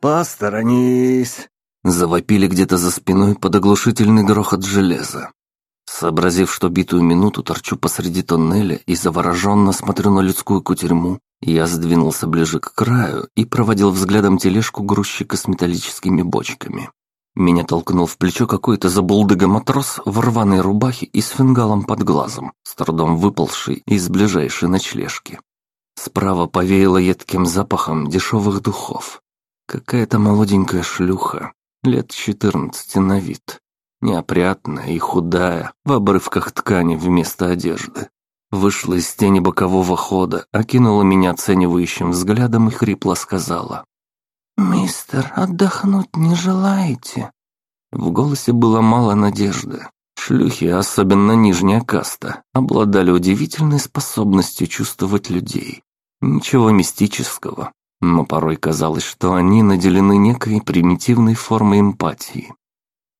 «Посторонись!» Завопили где-то за спиной под оглушительный грохот железа. Сообразив, что битую минуту торчу посреди тоннеля и завороженно смотрю на людскую кутерьму, я сдвинулся ближе к краю и проводил взглядом тележку грузчика с металлическими бочками. Меня толкнул в плечо какой-то забулдыга-матрос в рваной рубахе и с фингалом под глазом, с трудом выползший из ближайшей ночлежки. Справа повеяло едким запахом дешевых духов. Какая-то молоденькая шлюха, лет четырнадцати на вид, неопрятная и худая, в обрывках ткани вместо одежды. Вышла из тени бокового хода, окинула меня оценивающим взглядом и хрипло сказала. «Мистер, отдохнуть не желаете?» В голосе было мало надежды. Шлюхи, особенно нижняя каста, обладали удивительной способностью чувствовать людей. Ничего мистического, но порой казалось, что они наделены некой примитивной формой эмпатии.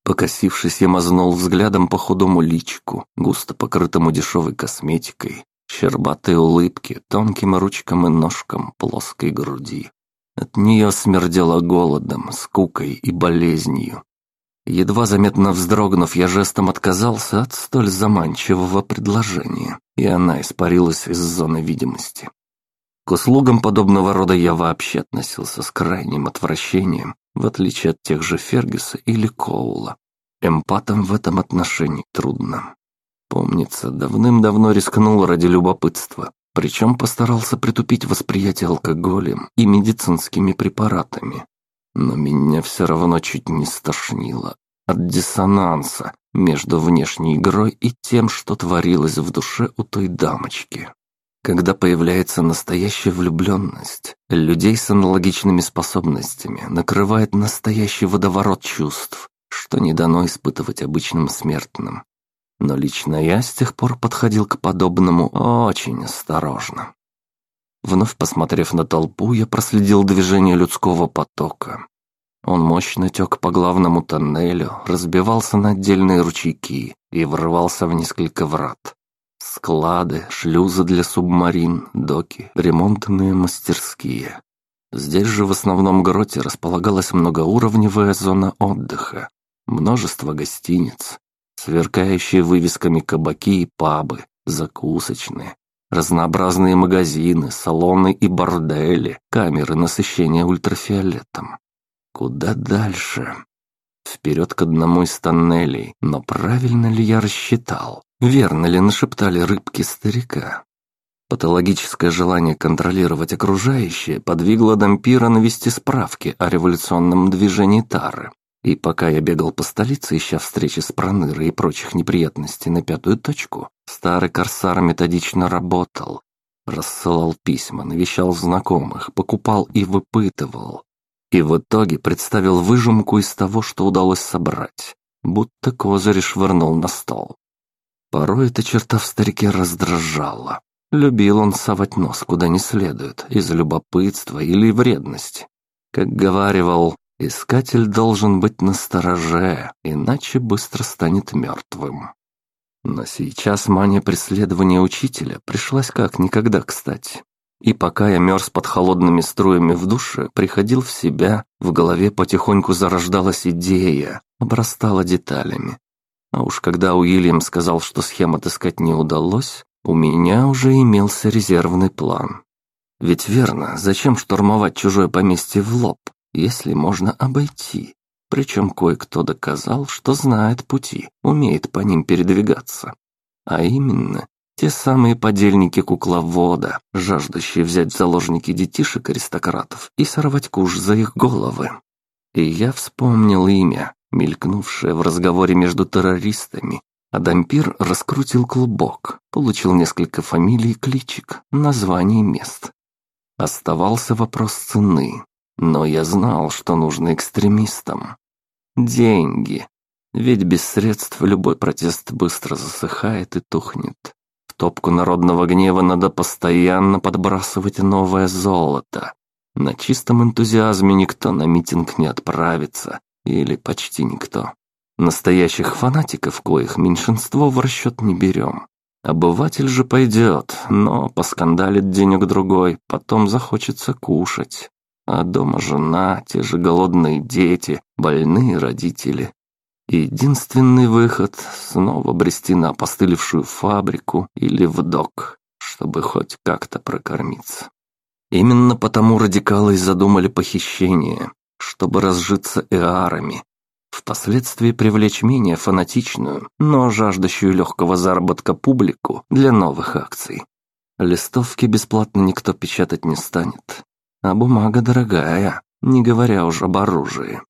Покосившись, я мазнул взглядом по худому личику, густо покрытому дешевой косметикой, щербатой улыбки, тонким ручкам и ножкам плоской груди. От нее смердело голодом, скукой и болезнью. Едва заметно вздрогнув, я жестом отказался от столь заманчивого предложения, и она испарилась из зоны видимости. К услугам подобного рода я вообще относился с крайним отвращением, в отличие от тех же Фергюса или Коула. Эмпатам в этом отношении трудно. Помнится, давным-давно рискнул ради любопытства, причем постарался притупить восприятие алкоголем и медицинскими препаратами. Но меня все равно чуть не стошнило от диссонанса между внешней игрой и тем, что творилось в душе у той дамочки. Когда появляется настоящая влюбленность, людей с аналогичными способностями накрывает настоящий водоворот чувств, что не дано испытывать обычным смертным. Но лично я с тех пор подходил к подобному очень осторожно. Вновь посмотрев на толпу, я проследил движение людского потока. Он мощно тек по главному тоннелю, разбивался на отдельные ручейки и врывался в несколько врат. Склады, шлюзы для субмарин, доки, ремонтные мастерские. Здесь же в основном гроте располагалась многоуровневая зона отдыха, множество гостиниц, сверкающие вывесками кабаки и пабы, закусочные, разнообразные магазины, салоны и бордели, камеры насыщения ультрафиолетом. Куда дальше? Вперед к одному из тоннелей, но правильно ли я рассчитал? Верно ли нашептали рыбки старика? Патологическое желание контролировать окружающее подвигло Дампира навести справки о революционном движении Тары. И пока я бегал по столице, ища встречи с Пронырой и прочих неприятностей на пятую точку, старый корсар методично работал. Рассылал письма, навещал знакомых, покупал и выпытывал. И в итоге представил выжимку из того, что удалось собрать. Будто козырь швырнул на стол. Порой эта черта в старике раздражала. Любил он совать нос куда не следует, из любопытства или вредности. Как говаривал, искатель должен быть настороже, иначе быстро станет мертвым. Но сейчас мания преследования учителя пришлась как никогда кстати. И пока я мерз под холодными струями в душе, приходил в себя, в голове потихоньку зарождалась идея, обрастала деталями, а уж когда Уильям сказал, что схем отыскать не удалось, у меня уже имелся резервный план. Ведь верно, зачем штурмовать чужое поместье в лоб, если можно обойти? Причем кое-кто доказал, что знает пути, умеет по ним передвигаться. А именно, те самые подельники кукловода, жаждущие взять в заложники детишек-аристократов и сорвать куш за их головы. И я вспомнил имя, мелькнувшее в разговоре между террористами. Адампир раскрутил клубок, получил несколько фамилий и кличек, названий мест. Оставался вопрос цены, но я знал, что нужно экстремистам. Деньги. Ведь без средств любой протест быстро засыхает и тухнет. В топку народного гнева надо постоянно подбрасывать новое золото. На чистом энтузиазме никто на митинг не отправится, или почти никто. Настоящих фанатиков, коих меньшинство в расчет не берем. Обыватель же пойдет, но поскандалит денег-другой, потом захочется кушать. А дома жена, те же голодные дети, больные родители. Единственный выход — снова брести на опостылевшую фабрику или в док, чтобы хоть как-то прокормиться. Именно потому радикалы и задумали похищение, чтобы разжиться эарами, впоследствии привлечь менее фанатичную, но жаждущую легкого заработка публику для новых акций. Листовки бесплатно никто печатать не станет, а бумага дорогая, не говоря уж об оружии.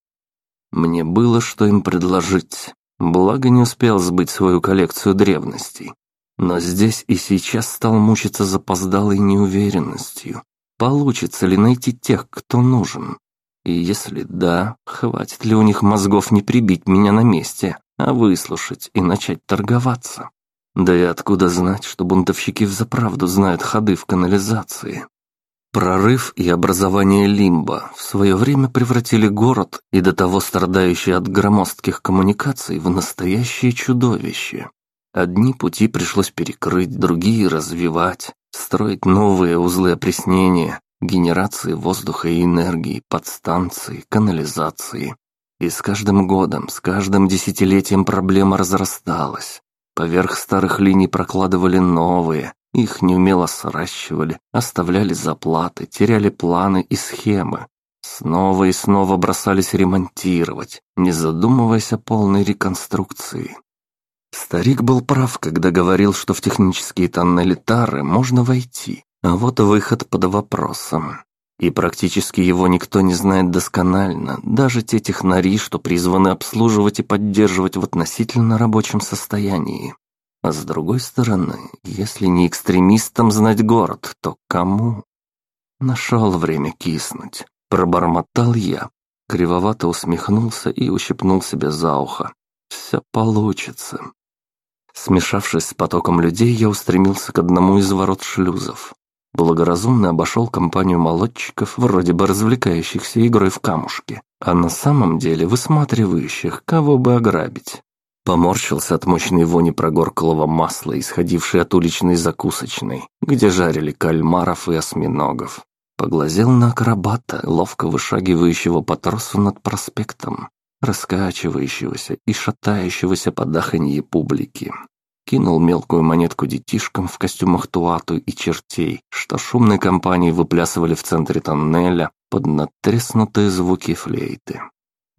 Мне было что им предложить, благо не успел сбыть свою коллекцию древностей. Но здесь и сейчас стал мучиться запоздалой неуверенностью. Получится ли найти тех, кто нужен? И если да, хватит ли у них мозгов не прибить меня на месте, а выслушать и начать торговаться? Да и откуда знать, что бунтовщики взаправду знают ходы в канализации? Прорыв и образование Лимба в свое время превратили город и до того страдающий от громоздких коммуникаций в настоящее чудовище. Одни пути пришлось перекрыть, другие развивать, строить новые узлы опреснения, генерации воздуха и энергии, подстанции, канализации. И с каждым годом, с каждым десятилетием проблема разрасталась. Поверх старых линий прокладывали новые, их неумело сращивали, оставляли заплаты, теряли планы и схемы. Снова и снова бросались ремонтировать, не задумываясь о полной реконструкции. Старик был прав, когда говорил, что в технические тоннели Тары можно войти, а вот выход под вопросом. И практически его никто не знает досконально, даже те технари, что призваны обслуживать и поддерживать в относительно рабочем состоянии. А с другой стороны, если не экстремистам знать город, то кому? Нашел время киснуть. Пробормотал я. Кривовато усмехнулся и ущипнул себя за ухо. Все получится. Смешавшись с потоком людей, я устремился к одному из ворот шлюзов. Благоразумно обошел компанию молодчиков, вроде бы развлекающихся игрой в камушки, а на самом деле высматривающих, кого бы ограбить. Поморщился от мощной вони прогорклого масла, исходившей от уличной закусочной, где жарили кальмаров и осьминогов. Поглазел на акробата, ловко вышагивающего по тросу над проспектом, раскачивающегося и шатающегося под аханье публики. Кинул мелкую монетку детишкам в костюмах туату и чертей, что шумной компанией выплясывали в центре тоннеля под натреснутые звуки флейты.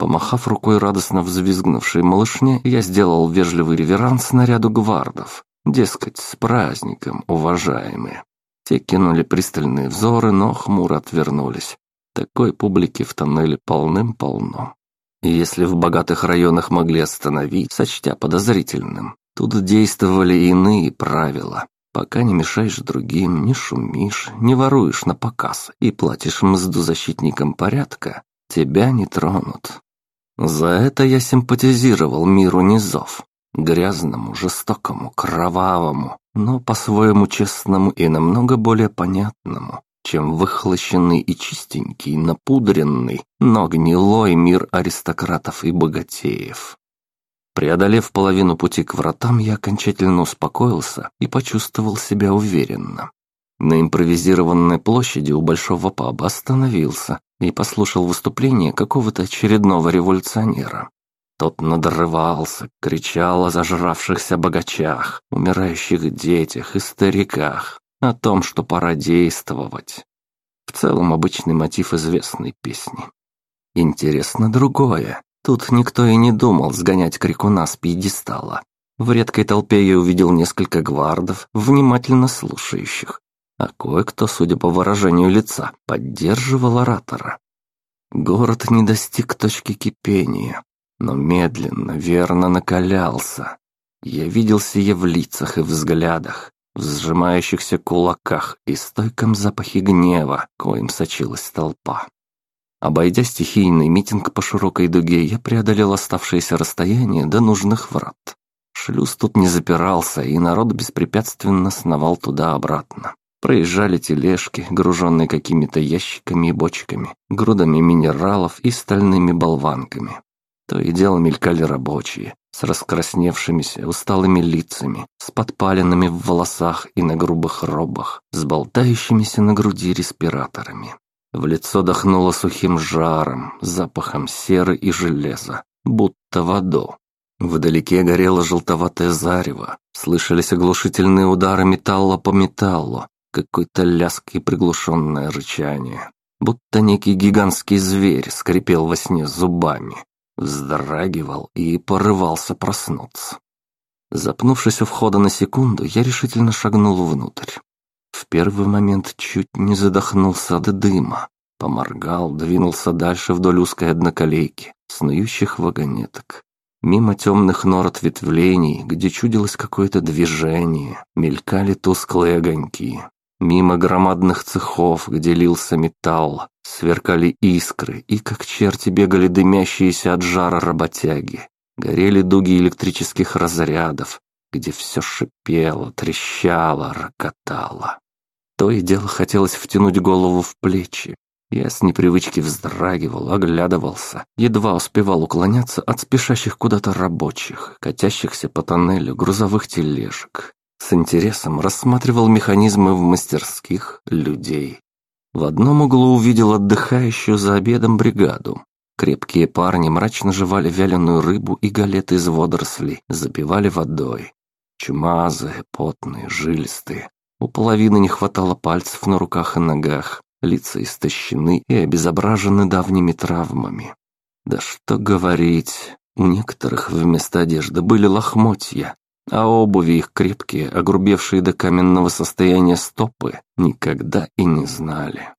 Помахав рукой радостно взвизгнувшей малышне, я сделал вежливый реверанс наряду гвардов. Дескать, с праздником, уважаемые. Те кинули пристальные взоры, но хмуро отвернулись. Такой публики в тоннеле полным-полно. И если в богатых районах могли остановить, сочтя подозрительным, тут действовали иные правила. Пока не мешаешь другим, не шумишь, не воруешь на показ и платишь мзду защитникам порядка, тебя не тронут. За это я симпатизировал миру низов. Грязному, жестокому, кровавому, но по-своему честному и намного более понятному, чем выхлощенный и чистенький, напудренный, но гнилой мир аристократов и богатеев. Преодолев половину пути к вратам, я окончательно успокоился и почувствовал себя уверенно. На импровизированной площади у большого паба остановился и послушал выступление какого-то очередного революционера. Тот надрывался, кричал о зажравшихся богачах, умирающих детях и стариках, о том, что пора действовать. В целом обычный мотив известной песни. Интересно другое. Тут никто и не думал сгонять крикуна с пьедестала. В редкой толпе я увидел несколько гвардов, внимательно слушающих, а кое-кто, судя по выражению лица, поддерживал оратора. Город не достиг точки кипения, но медленно, верно накалялся. Я видел сие в лицах и взглядах, в сжимающихся кулаках и стойком запахе гнева, коим сочилась толпа. Обойдя стихийный митинг по широкой дуге, я преодолел оставшееся расстояние до нужных врат. Шлюз тут не запирался, и народ беспрепятственно сновал туда-обратно. Проезжали тележки, груженные какими-то ящиками и бочками, грудами минералов и стальными болванками. То и дело мелькали рабочие, с раскрасневшимися, усталыми лицами, с подпаленными в волосах и на грубых робах, с болтающимися на груди респираторами. В лицо дохнуло сухим жаром, запахом серы и железа, будто в аду. Вдалеке горело желтоватое зарево, слышались оглушительные удары металла по металлу, какой-то лязг и приглушенное рычание. Будто некий гигантский зверь скрипел во сне зубами, вздрагивал и порывался проснуться. Запнувшись у входа на секунду, я решительно шагнул внутрь. В первый момент чуть не задохнулся от дыма, поморгал, двинулся дальше вдоль узкой одноколейки, снующих вагонеток. Мимо темных нор ответвлений, где чудилось какое-то движение, мелькали тусклые огоньки. Мимо громадных цехов, где лился металл, сверкали искры, и как черти бегали дымящиеся от жара работяги. Горели дуги электрических разрядов, где все шипело, трещало, рокотало. То и дело хотелось втянуть голову в плечи. Я с непривычки вздрагивал, оглядывался, едва успевал уклоняться от спешащих куда-то рабочих, катящихся по тоннелю грузовых тележек. С интересом рассматривал механизмы в мастерских людей. В одном углу увидел отдыхающую за обедом бригаду. Крепкие парни мрачно жевали вяленую рыбу и галеты из водорослей, запивали водой. Чумазые, потные, жилистые. У половины не хватало пальцев на руках и ногах, лица истощены и обезображены давними травмами. Да что говорить, у некоторых вместо одежды были лохмотья, а обуви их крепкие, огрубевшие до каменного состояния стопы, никогда и не знали.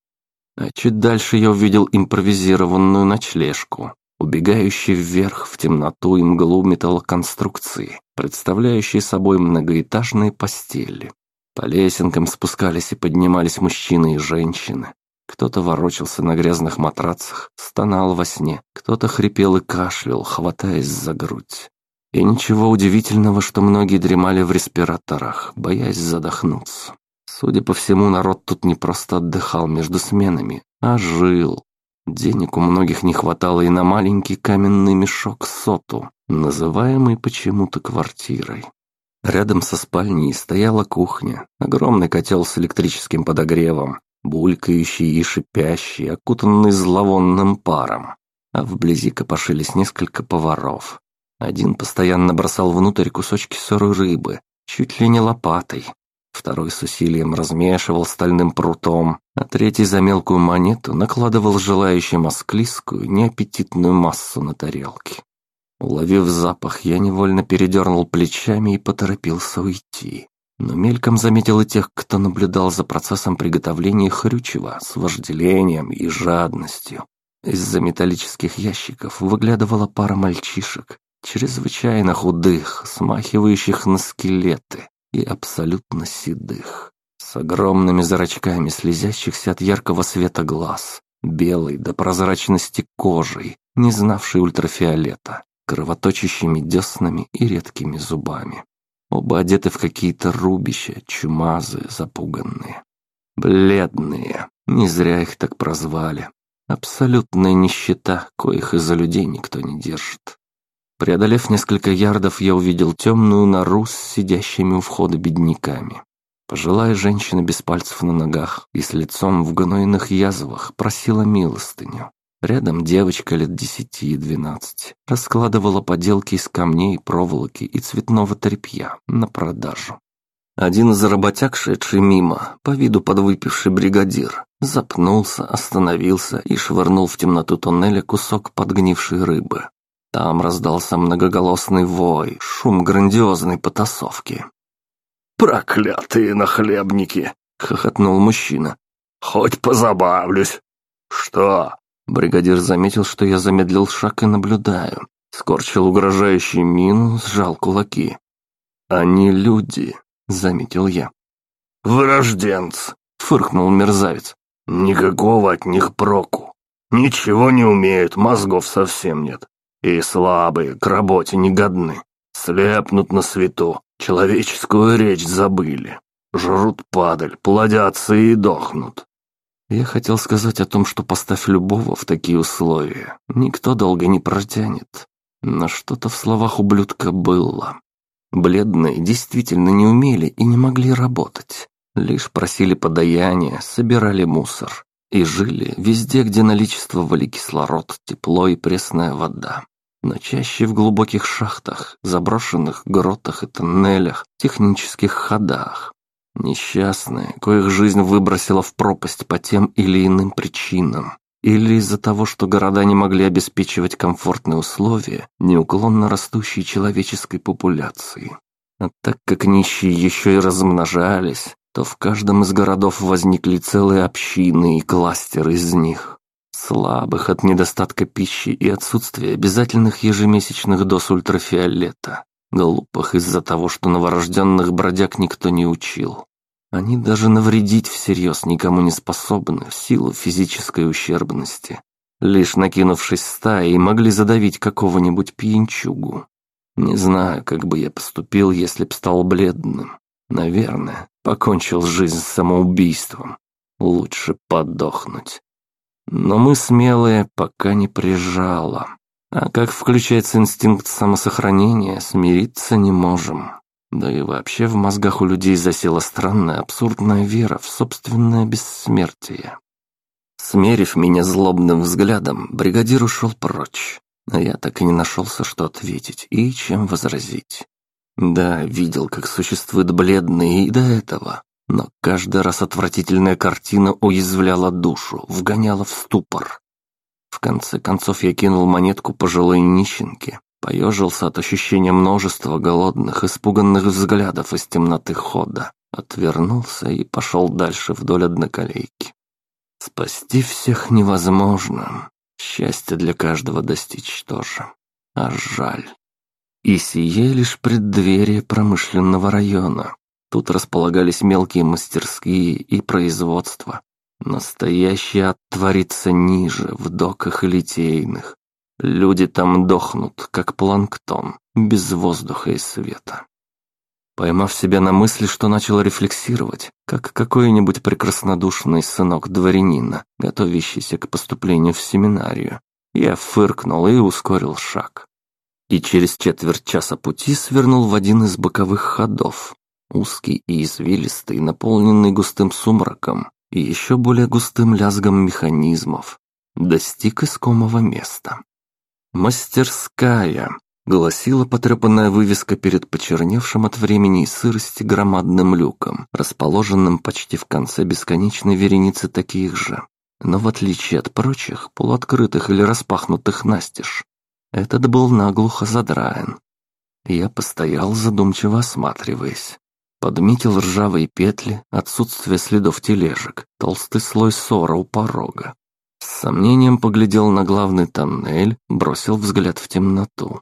А чуть дальше я увидел импровизированную ночлежку, убегающий вверх в темноту и мглу металлоконструкции, представляющие собой многоэтажные постели. По лесенкам спускались и поднимались мужчины и женщины. Кто-то ворочался на грязных матрацах, стонал во сне, кто-то хрипел и кашлял, хватаясь за грудь. И ничего удивительного, что многие дремали в респираторах, боясь задохнуться. Судя по всему, народ тут не просто отдыхал между сменами, а жил. Денег у многих не хватало и на маленький каменный мешок соту, называемый почему-то квартирой. Рядом со спальней стояла кухня, огромный котел с электрическим подогревом, булькающий и шипящий, окутанный зловонным паром. А вблизи копошились несколько поваров, один постоянно бросал внутрь кусочки сырой рыбы, чуть ли не лопатой. Второй с усилием размешивал стальным прутом, а третий за мелкую монету накладывал желающим осклизкую, неаппетитную массу на тарелки. Уловив запах, я невольно передернул плечами и поторопился уйти. Но мельком заметил и тех, кто наблюдал за процессом приготовления хрючева с вожделением и жадностью. Из-за металлических ящиков выглядывала пара мальчишек, чрезвычайно худых, смахивающих на скелеты и абсолютно седых, с огромными зрачками слезящихся от яркого света глаз, белой до прозрачности кожей, не знавшей ультрафиолета, кровоточащими деснами и редкими зубами. Оба одеты в какие-то рубища, чумазые, запуганные. Бледные, не зря их так прозвали. Абсолютная нищета, коих из-за людей никто не держит. Преодолев несколько ярдов, я увидел темную нору с сидящими у входа бедняками. Пожилая женщина без пальцев на ногах и с лицом в гнойных язвах просила милостыню. Рядом девочка лет десяти и двенадцати раскладывала поделки из камней, проволоки и цветного тряпья на продажу. Один из работяг, шедший мимо, по виду подвыпивший бригадир, запнулся, остановился и швырнул в темноту тоннеля кусок подгнившей рыбы. Там раздался многоголосный вой, шум грандиозной потасовки. «Проклятые нахлебники!» — хохотнул мужчина. «Хоть позабавлюсь!» «Что?» Бригадир заметил, что я замедлил шаг и наблюдаю. Скорчил угрожающий мину, сжал кулаки. «Они люди», — заметил я. «Вырожденцы!» — фыркнул мерзавец. «Никакого от них проку. Ничего не умеют, мозгов совсем нет. И слабые, к работе не годны. Слепнут на свету, человеческую речь забыли. Жрут падаль, плодятся и дохнут. Я хотел сказать о том, что поставь любого в такие условия, никто долго не протянет. Но что-то в словах ублюдка было. Бледные действительно не умели и не могли работать. Лишь просили подаяния, собирали мусор. И жили везде, где наличествовали кислород, тепло и пресная вода. Но чаще в глубоких шахтах, заброшенных гротах и тоннелях, технических ходах. Несчастные, коих жизнь выбросила в пропасть по тем или иным причинам. Или из-за того, что города не могли обеспечивать комфортные условия неуклонно растущей человеческой популяции. А так как нищие еще и размножались, то в каждом из городов возникли целые общины и кластеры из них. Слабых от недостатка пищи и отсутствия обязательных ежемесячных доз ультрафиолета. Глупых из-за того, что новорожденных бродяг никто не учил. Они даже навредить всерьез никому не способны в силу физической ущербности. Лишь накинувшись стаей, могли задавить какого-нибудь пьянчугу. Не знаю, как бы я поступил, если б стал бледным. Наверное, покончил жизнь самоубийством. Лучше подохнуть. Но мы смелые, пока не прижало. А как включается инстинкт самосохранения, смириться не можем. Да и вообще в мозгах у людей засела странная абсурдная вера в собственное бессмертие. Смерив меня злобным взглядом, бригадир ушел прочь, а я так и не нашелся, что ответить и чем возразить. Да, видел, как существует бледный и до этого, но каждый раз отвратительная картина уязвляла душу, вгоняла в ступор. В конце концов я кинул монетку пожилой нищенке, поежился от ощущения множества голодных, испуганных взглядов из темноты хода, отвернулся и пошел дальше вдоль одноколейки. Спасти всех невозможно, счастье для каждого достичь тоже, а жаль. И сие лишь преддверие промышленного района. Тут располагались мелкие мастерские и производства. Настоящий ад творится ниже, в доках и литейных. Люди там дохнут, как планктон, без воздуха и света. Поймав себя на мысли, что начал рефлексировать, как какой-нибудь прекраснодушный сынок дворянина, готовящийся к поступлению в семинарию, я фыркнул и ускорил шаг и через четверть часа пути свернул в один из боковых ходов, узкий и извилистый, наполненный густым сумраком и еще более густым лязгом механизмов, достиг искомого места. «Мастерская», — гласила потрепанная вывеска перед почерневшим от времени и сырости громадным люком, расположенным почти в конце бесконечной вереницы таких же. Но в отличие от прочих, полуоткрытых или распахнутых настежь, этот был наглухо задраен. Я постоял, задумчиво осматриваясь. Подметил ржавые петли, отсутствие следов тележек, толстый слой ссора у порога. С сомнением поглядел на главный тоннель, бросил взгляд в темноту.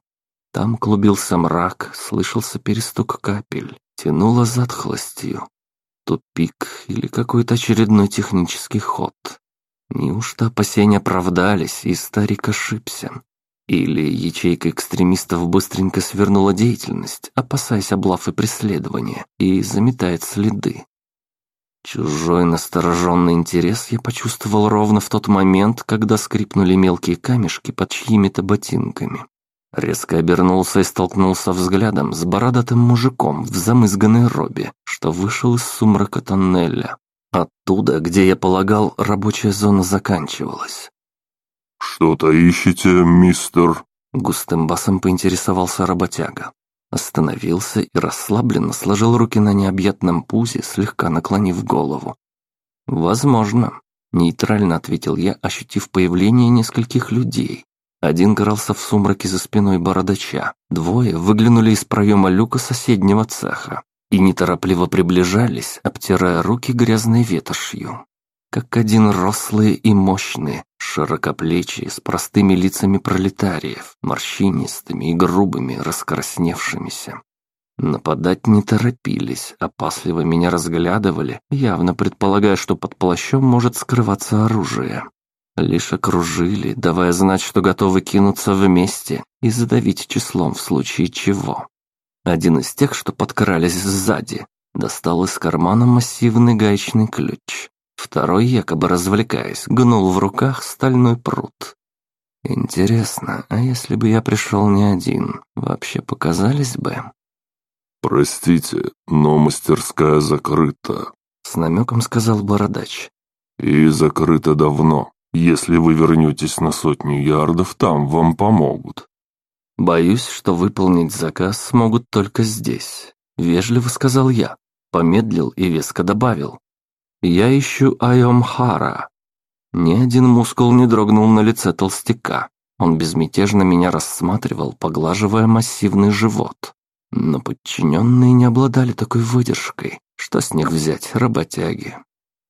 Там клубился мрак, слышался перестук капель, тянуло затхлостью. Тупик или какой-то очередной технический ход. Неужто опасения оправдались, и старик ошибся? Или ячейка экстремистов быстренько свернула деятельность, опасаясь облав и преследования, и заметает следы. Чужой настороженный интерес я почувствовал ровно в тот момент, когда скрипнули мелкие камешки под чьими-то ботинками. Резко обернулся и столкнулся взглядом с бородатым мужиком в замызганной робе, что вышел из сумрака тоннеля. Оттуда, где я полагал, рабочая зона заканчивалась. «Что-то ищете, мистер?» Густым басом поинтересовался работяга. Остановился и расслабленно сложил руки на необъятном пузе, слегка наклонив голову. «Возможно», — нейтрально ответил я, ощутив появление нескольких людей. Один крался в сумраке за спиной бородача, двое выглянули из проема люка соседнего цеха и неторопливо приближались, обтирая руки грязной ветошью как один рослые и мощные, широкоплечие с простыми лицами пролетариев, морщинистыми и грубыми, раскрасневшимися. Нападать не торопились, опасливо меня разглядывали, явно предполагая, что под плащом может скрываться оружие. Лишь окружили, давая знать, что готовы кинуться вместе и задавить числом в случае чего. Один из тех, что подкрались сзади, достал из кармана массивный гаечный ключ. Второй, якобы развлекаясь, гнул в руках стальной пруд. Интересно, а если бы я пришел не один, вообще показались бы? «Простите, но мастерская закрыта», — с намеком сказал Бородач. «И закрыта давно. Если вы вернетесь на сотню ярдов, там вам помогут». «Боюсь, что выполнить заказ смогут только здесь», — вежливо сказал я. Помедлил и веско добавил. «Я ищу Айомхара». Ни один мускул не дрогнул на лице толстяка. Он безмятежно меня рассматривал, поглаживая массивный живот. Но подчиненные не обладали такой выдержкой. Что с них взять, работяги?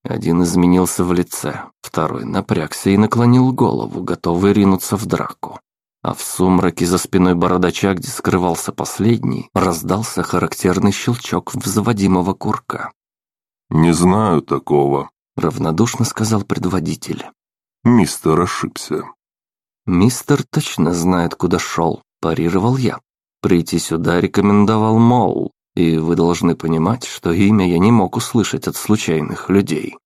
Один изменился в лице, второй напрягся и наклонил голову, готовый ринуться в драку. А в сумраке за спиной бородача, где скрывался последний, раздался характерный щелчок взводимого курка. «Не знаю такого», — равнодушно сказал предводитель. «Мистер ошибся». «Мистер точно знает, куда шел», — парировал я. Прийти сюда рекомендовал Моул, и вы должны понимать, что имя я не мог услышать от случайных людей.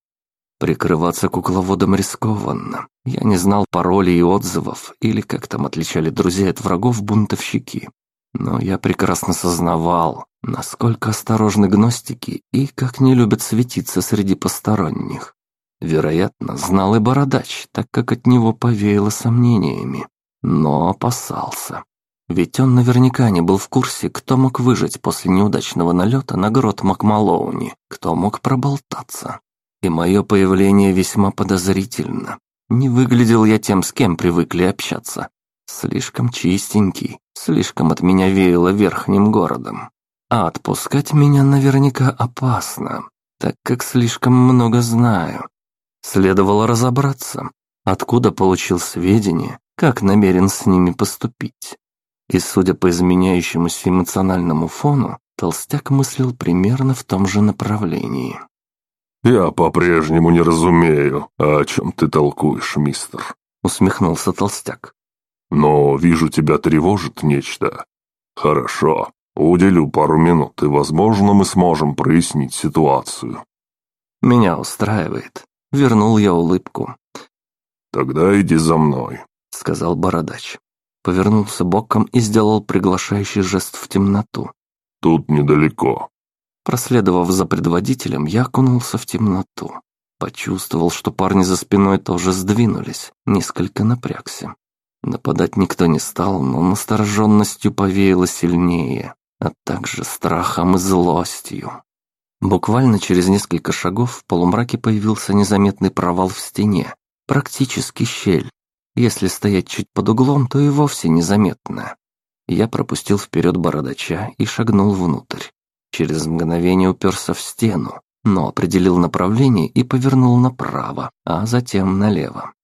Прикрываться кукловодом рискованно. Я не знал паролей и отзывов, или как там отличали друзей от врагов бунтовщики. Но я прекрасно сознавал, насколько осторожны гностики и как не любят светиться среди посторонних. Вероятно, знал и Бородач, так как от него повеяло сомнениями, но опасался. Ведь он наверняка не был в курсе, кто мог выжить после неудачного налета на грот Макмалоуни, кто мог проболтаться. И мое появление весьма подозрительно. Не выглядел я тем, с кем привыкли общаться. Слишком чистенький, слишком от меня веяло верхним городом. А отпускать меня наверняка опасно, так как слишком много знаю. Следовало разобраться, откуда получил сведения, как намерен с ними поступить. И, судя по изменяющемуся эмоциональному фону, толстяк мыслил примерно в том же направлении. «Я по-прежнему не разумею, о чем ты толкуешь, мистер», — усмехнулся толстяк. «Но вижу, тебя тревожит нечто. Хорошо, уделю пару минут, и, возможно, мы сможем прояснить ситуацию». «Меня устраивает», — вернул я улыбку. «Тогда иди за мной», — сказал бородач повернулся боком и сделал приглашающий жест в темноту. «Тут недалеко». Проследовав за предводителем, я окунулся в темноту. Почувствовал, что парни за спиной тоже сдвинулись, несколько напрягся. Нападать никто не стал, но настороженностью повеяло сильнее, а также страхом и злостью. Буквально через несколько шагов в полумраке появился незаметный провал в стене, практически щель, если стоять чуть под углом, то и вовсе незаметно. Я пропустил вперед бородача и шагнул внутрь. Через мгновение уперся в стену, но определил направление и повернул направо, а затем налево.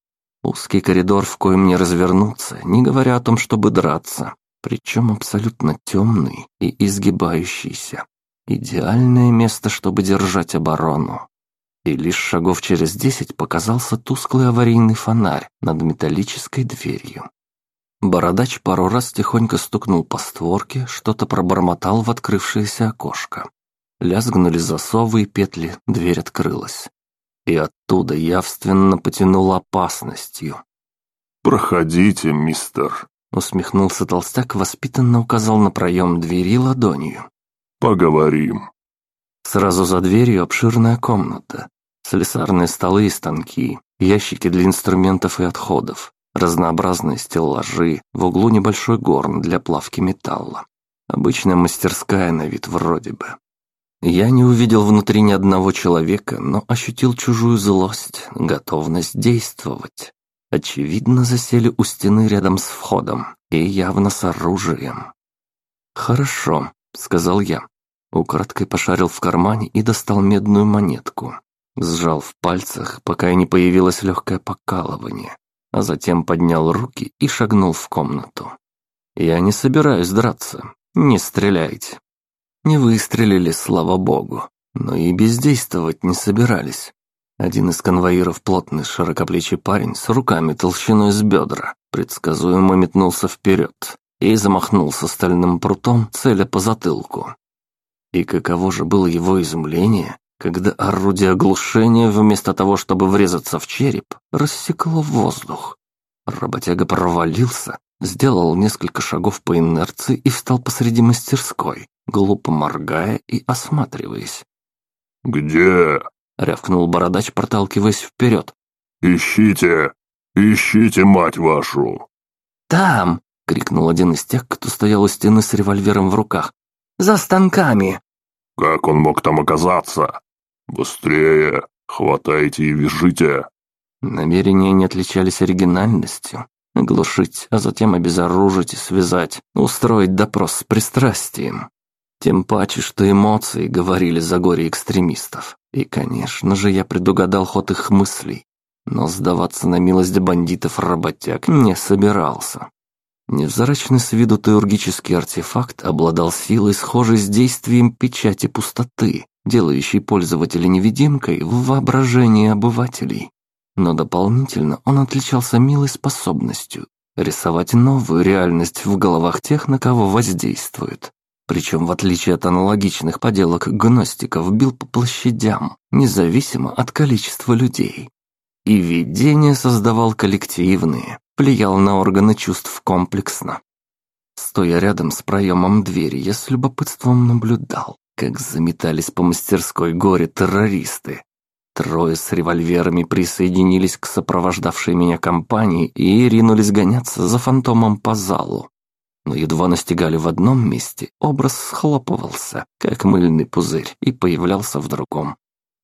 Узкий коридор, в коем не развернуться, не говоря о том, чтобы драться, причем абсолютно темный и изгибающийся. Идеальное место, чтобы держать оборону и лишь шагов через десять показался тусклый аварийный фонарь над металлической дверью. Бородач пару раз тихонько стукнул по створке, что-то пробормотал в открывшееся окошко. Лязгнули засовы и петли, дверь открылась. И оттуда явственно потянуло опасностью. «Проходите, мистер», — усмехнулся толстяк, воспитанно указал на проем двери ладонью. «Поговорим». Сразу за дверью обширная комната. Слесарные столы и станки, ящики для инструментов и отходов, разнообразные стеллажи, в углу небольшой горн для плавки металла. Обычная мастерская на вид вроде бы. Я не увидел внутри ни одного человека, но ощутил чужую злость, готовность действовать. Очевидно, засели у стены рядом с входом и явно с оружием. «Хорошо», — сказал я. Украдкой пошарил в кармане и достал медную монетку. Сжал в пальцах, пока не появилось легкое покалывание, а затем поднял руки и шагнул в комнату. «Я не собираюсь драться. Не стреляйте». Не выстрелили, слава богу, но и бездействовать не собирались. Один из конвоиров, плотный широкоплечий парень с руками толщиной с бедра, предсказуемо метнулся вперед и замахнулся стальным прутом, целя по затылку. И каково же было его изумление, когда орудие оглушения, вместо того, чтобы врезаться в череп, рассекло воздух. Работяга провалился, сделал несколько шагов по инерции и встал посреди мастерской, глупо моргая и осматриваясь. «Где?» — рявкнул бородач, проталкиваясь вперед. «Ищите! Ищите, мать вашу!» «Там!» — крикнул один из тех, кто стоял у стены с револьвером в руках. «За станками!» «Как он мог там оказаться? Быстрее! Хватайте и вяжите!» Намерения не отличались оригинальностью. Оглушить, а затем обезоружить и связать, устроить допрос с пристрастием. Тем паче, что эмоции говорили за горе экстремистов. И, конечно же, я предугадал ход их мыслей. Но сдаваться на милость бандитов-работяг не собирался. Невзрачный с виду теургический артефакт обладал силой, схожей с действием печати пустоты, делающей пользователя невидимкой в воображении обывателей. Но дополнительно он отличался милой способностью рисовать новую реальность в головах тех, на кого воздействует. Причем, в отличие от аналогичных поделок гностиков, бил по площадям, независимо от количества людей. И видение создавал коллективные, влиял на органы чувств комплексно. Стоя рядом с проемом двери, я с любопытством наблюдал, как заметались по мастерской горе террористы. Трое с револьверами присоединились к сопровождавшей меня компании и ринулись гоняться за фантомом по залу. Но едва настигали в одном месте, образ схлопывался, как мыльный пузырь, и появлялся в другом.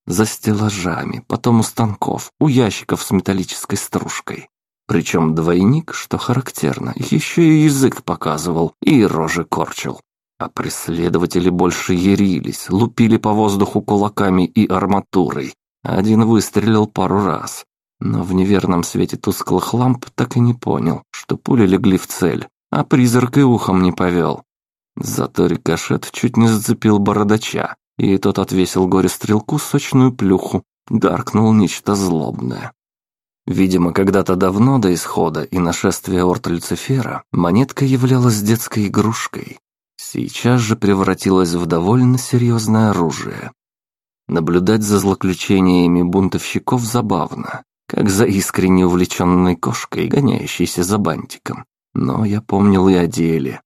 За стеллажами, потом у станков, у ящиков с металлической стружкой. Причем двойник, что характерно, еще и язык показывал и рожи корчил. А преследователи больше ярились, лупили по воздуху кулаками и арматурой. Один выстрелил пару раз, но в неверном свете тусклых ламп так и не понял, что пули легли в цель, а призрак и ухом не повел. Зато рикошет чуть не зацепил бородача, и тот отвесил горе-стрелку сочную плюху, гаркнул нечто злобное. Видимо, когда-то давно до исхода и нашествия Орта Люцифера монетка являлась детской игрушкой. Сейчас же превратилась в довольно серьезное оружие. Наблюдать за злоключениями бунтовщиков забавно, как за искренне увлеченной кошкой, гоняющейся за бантиком. Но я помнил и о деле.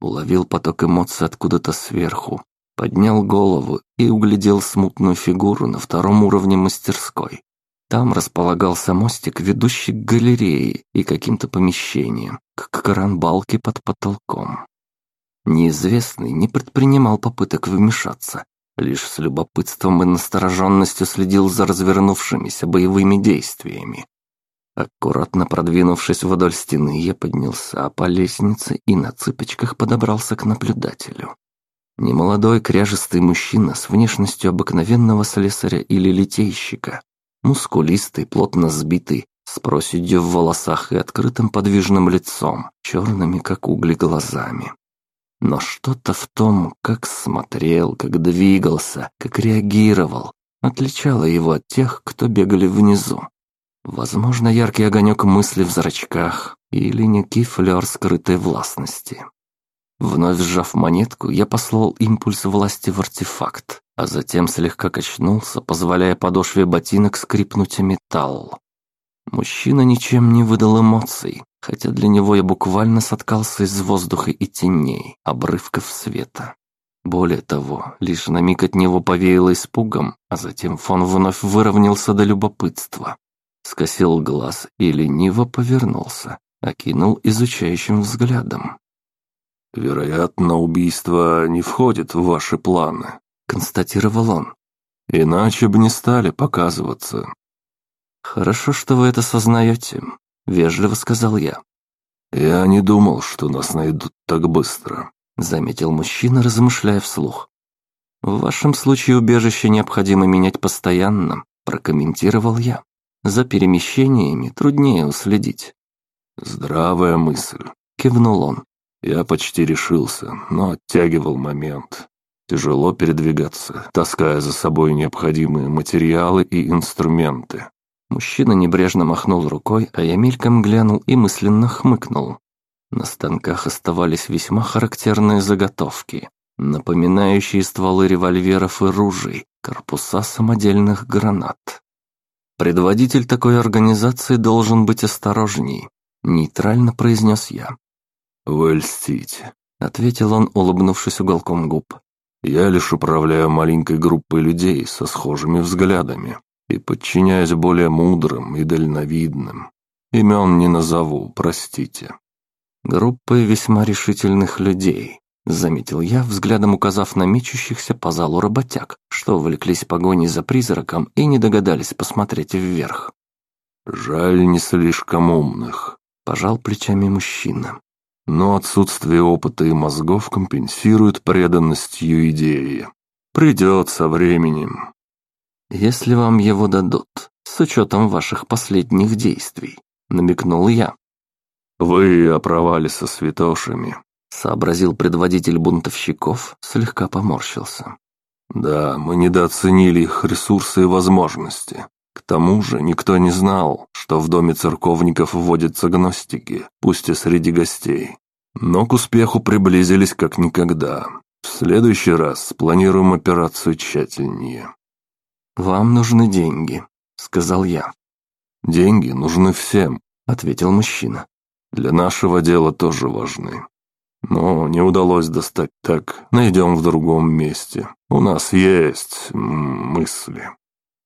Уловил поток эмоций откуда-то сверху, поднял голову и углядел смутную фигуру на втором уровне мастерской. Там располагался мостик, ведущий к галерее и каким-то помещениям, к кранбалке под потолком. Неизвестный не предпринимал попыток вмешаться, лишь с любопытством и настороженностью следил за развернувшимися боевыми действиями. Аккуратно продвинувшись вдоль стены, я поднялся по лестнице и на цыпочках подобрался к наблюдателю. Немолодой кряжестый мужчина с внешностью обыкновенного слесаря или литейщика, Мускулистый, плотно сбитый, с проседью в волосах и открытым подвижным лицом, черными, как угли, глазами. Но что-то в том, как смотрел, как двигался, как реагировал, отличало его от тех, кто бегали внизу. Возможно, яркий огонек мысли в зрачках или некий флер скрытой властности. Вновь сжав монетку, я послал импульс власти в артефакт, а затем слегка качнулся, позволяя подошве ботинок скрипнуть о металл. Мужчина ничем не выдал эмоций, хотя для него я буквально соткался из воздуха и теней, обрывков света. Более того, лишь на миг от него повеяло испугом, а затем фон вновь выровнялся до любопытства. Скосил глаз и лениво повернулся, окинул изучающим взглядом. «Вероятно, убийство не входит в ваши планы», констатировал он. «Иначе бы не стали показываться». «Хорошо, что вы это сознаете», — вежливо сказал я. «Я не думал, что нас найдут так быстро», — заметил мужчина, размышляя вслух. «В вашем случае убежище необходимо менять постоянно», — прокомментировал я. «За перемещениями труднее уследить». «Здравая мысль», — кивнул он. «Я почти решился, но оттягивал момент. Тяжело передвигаться, таская за собой необходимые материалы и инструменты. Мужчина небрежно махнул рукой, а я мельком глянул и мысленно хмыкнул. На станках оставались весьма характерные заготовки, напоминающие стволы револьверов и ружей, корпуса самодельных гранат. Предводитель такой организации должен быть осторожней. — нейтрально произнес я. «Вы льстите», — ответил он, улыбнувшись уголком губ. «Я лишь управляю маленькой группой людей со схожими взглядами и подчиняюсь более мудрым и дальновидным. Имен не назову, простите». «Группой весьма решительных людей», — заметил я, взглядом указав на мечущихся по залу работяг, что увлеклись погоней за призраком и не догадались посмотреть вверх. «Жаль, не слишком умных», — пожал плечами мужчина. «Но отсутствие опыта и мозгов компенсирует преданностью идеи. Придет со временем». «Если вам его дадут, с учетом ваших последних действий», — намекнул я. «Вы о провале со святошами», — сообразил предводитель бунтовщиков, слегка поморщился. «Да, мы недооценили их ресурсы и возможности. К тому же никто не знал, что в доме церковников вводятся гностики, пусть и среди гостей. Но к успеху приблизились как никогда. В следующий раз планируем операцию тщательнее». «Вам нужны деньги», — сказал я. «Деньги нужны всем», — ответил мужчина для нашего дела тоже важны. Но не удалось достать так, найдем в другом месте. У нас есть мысли».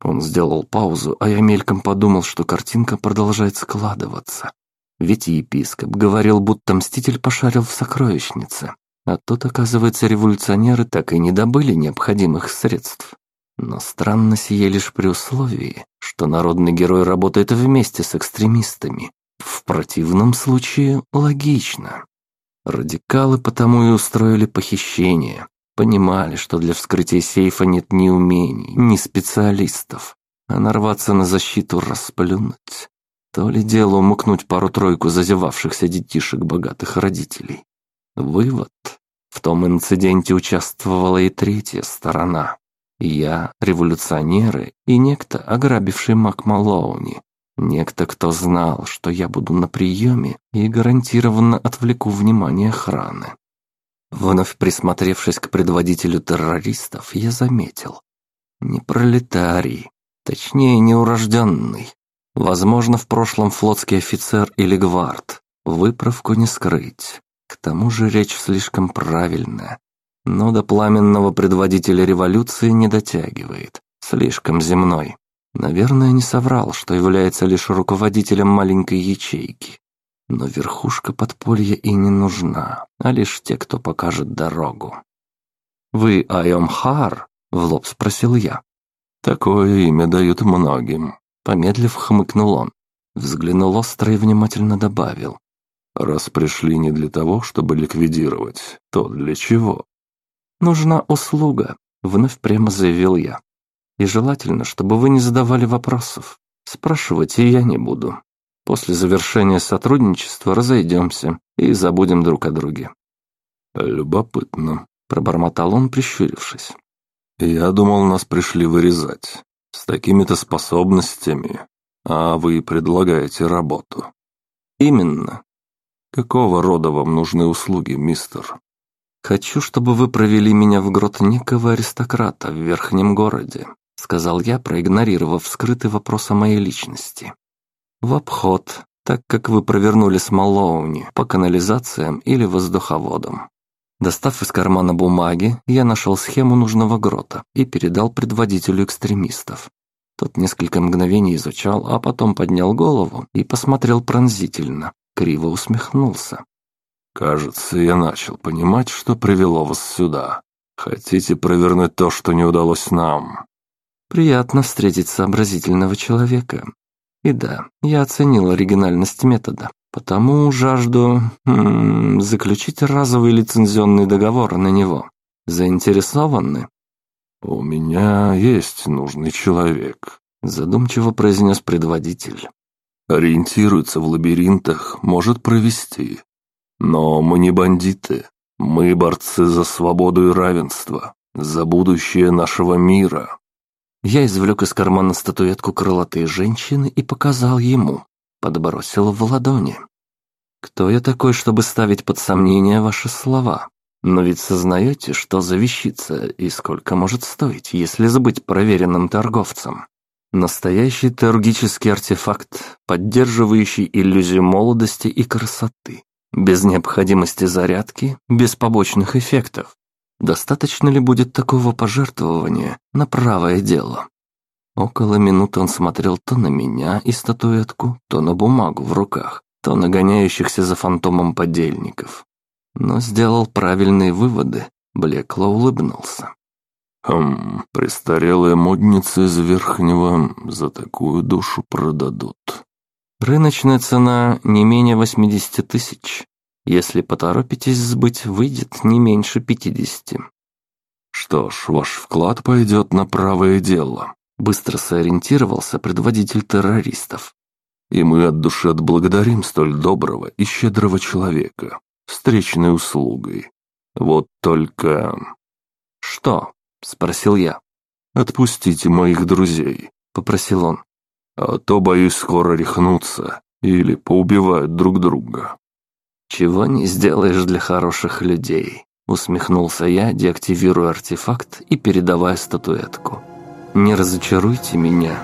Он сделал паузу, а я мельком подумал, что картинка продолжает складываться. Ведь епископ говорил, будто мститель пошарил в сокровищнице. А тут, оказывается, революционеры так и не добыли необходимых средств. Но странно сие лишь при условии, что народный герой работает вместе с экстремистами, в противном случае логично. Радикалы потому и устроили похищение. Понимали, что для вскрытия сейфа нет ни умений, ни специалистов. А нарваться на защиту расплюнуть. То ли дело умыкнуть пару-тройку зазевавшихся детишек богатых родителей. Вывод. В том инциденте участвовала и третья сторона. Я, революционеры и некто, ограбивший Мак Малоуни, Некто, кто знал, что я буду на приеме и гарантированно отвлеку внимание охраны. Вновь присмотревшись к предводителю террористов, я заметил. Не пролетарий, точнее, неурожденный. Возможно, в прошлом флотский офицер или гвард. Выправку не скрыть. К тому же речь слишком правильная. Но до пламенного предводителя революции не дотягивает. Слишком земной. Наверное, не соврал, что является лишь руководителем маленькой ячейки. Но верхушка подполья и не нужна, а лишь те, кто покажет дорогу. «Вы Айомхар?» — в лоб спросил я. «Такое имя дают многим», — помедлив хмыкнул он. Взглянул остро и внимательно добавил. «Раз пришли не для того, чтобы ликвидировать, то для чего?» «Нужна услуга», — вновь прямо заявил я. И желательно, чтобы вы не задавали вопросов. Спрашивать и я не буду. После завершения сотрудничества разойдемся и забудем друг о друге». «Любопытно», — пробормотал он, прищурившись. «Я думал, нас пришли вырезать. С такими-то способностями. А вы предлагаете работу». «Именно». «Какого рода вам нужны услуги, мистер?» «Хочу, чтобы вы провели меня в грот некого аристократа в верхнем городе сказал я, проигнорировав скрытый вопрос о моей личности. В обход, так как вы провернули с Малоуни по канализациям или воздуховодам. Достав из кармана бумаги, я нашел схему нужного грота и передал предводителю экстремистов. Тот несколько мгновений изучал, а потом поднял голову и посмотрел пронзительно, криво усмехнулся. «Кажется, я начал понимать, что привело вас сюда. Хотите провернуть то, что не удалось нам?» Приятно встретить сообразительного человека. И да, я оценил оригинальность метода, потому жажду м -м, заключить разовый лицензионный договор на него. Заинтересованы? «У меня есть нужный человек», — задумчиво произнес предводитель. «Ориентируется в лабиринтах, может провести. Но мы не бандиты. Мы борцы за свободу и равенство, за будущее нашего мира. Я извлек из кармана статуэтку крылатой женщины и показал ему. Подбросил в ладони. «Кто я такой, чтобы ставить под сомнение ваши слова? Но ведь сознаете, что за вещица и сколько может стоить, если сбыть проверенным торговцам? Настоящий теургический артефакт, поддерживающий иллюзию молодости и красоты. Без необходимости зарядки, без побочных эффектов. Достаточно ли будет такого пожертвования на правое дело? Около минуты он смотрел то на меня и статуэтку, то на бумагу в руках, то на гоняющихся за фантомом подельников. Но сделал правильные выводы, блекло улыбнулся. Хм, престарелые модницы из Верхнего за такую душу продадут. Рыночная цена не менее 80 тысяч. Если поторопитесь сбыть, выйдет не меньше 50. Что ж, ваш вклад пойдет на правое дело. Быстро сориентировался предводитель террористов. И мы от души отблагодарим столь доброго и щедрого человека встречной услугой. Вот только... Что? — спросил я. «Отпустите моих друзей», — попросил он. «А то, боюсь, скоро рехнутся или поубивают друг друга». «Чего не сделаешь для хороших людей», — усмехнулся я, деактивируя артефакт и передавая статуэтку. «Не разочаруйте меня».